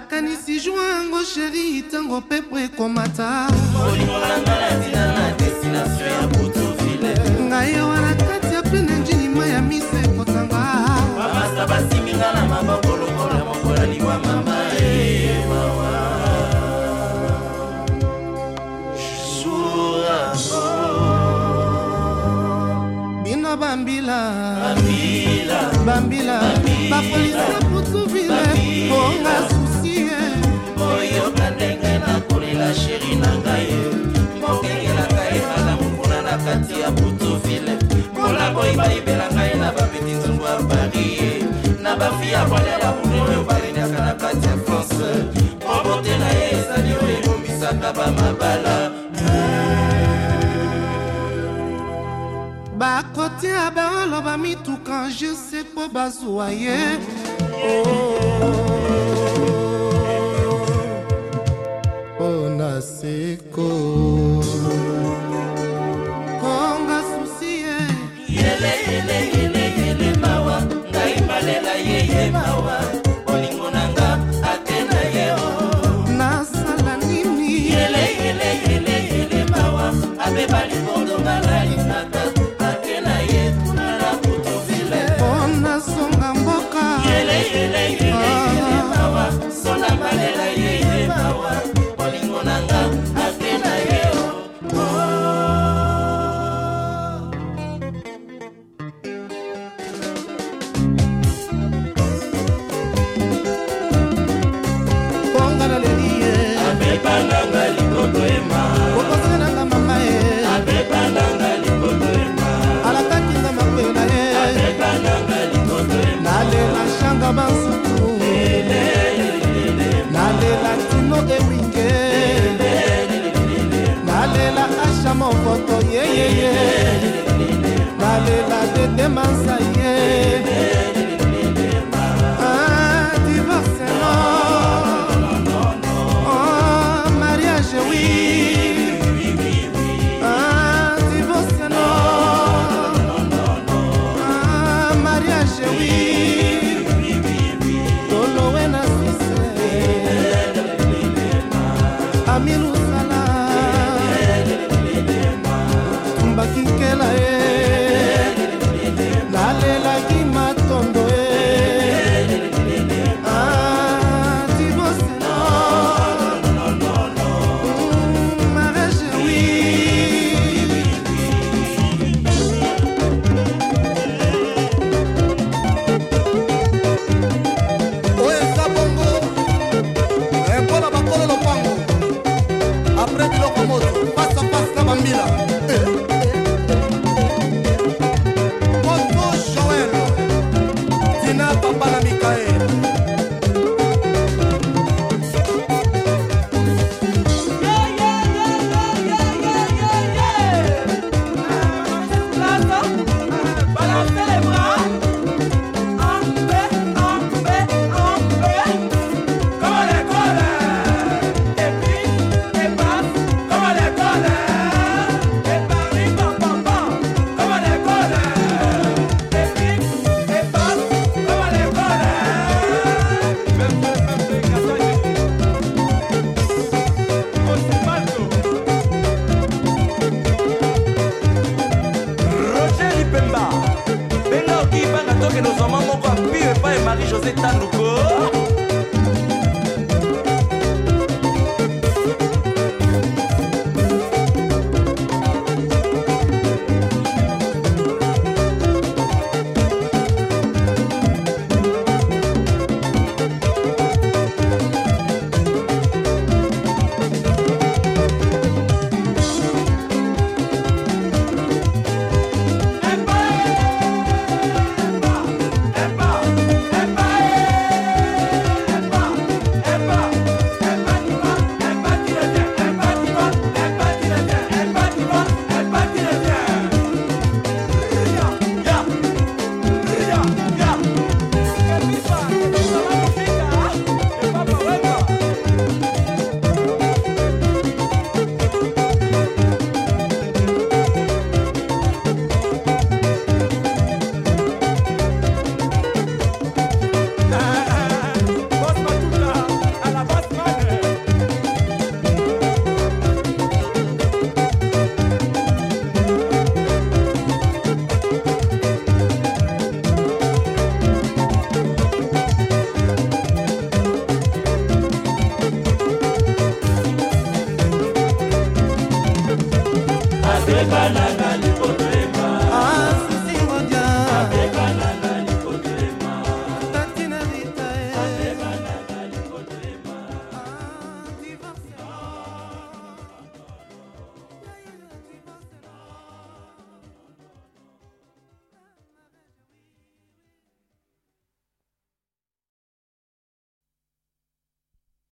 nakanisi jwi yango sheri ntango pepo ekomata ngai yo wana kati ya pene njini mai ya misa ekotanga bamasa basinginga na maboko lokola mokola liwa mama emawa bino bambila bambila bapolisi ya putu bamune oyo balingaka na plate ya france obote na ye ezali oyo ebombisaka bamabala bakotia baloba mituka juse mpo bazwa ye mpo na seko oh. mansa deposita no corpo. Bala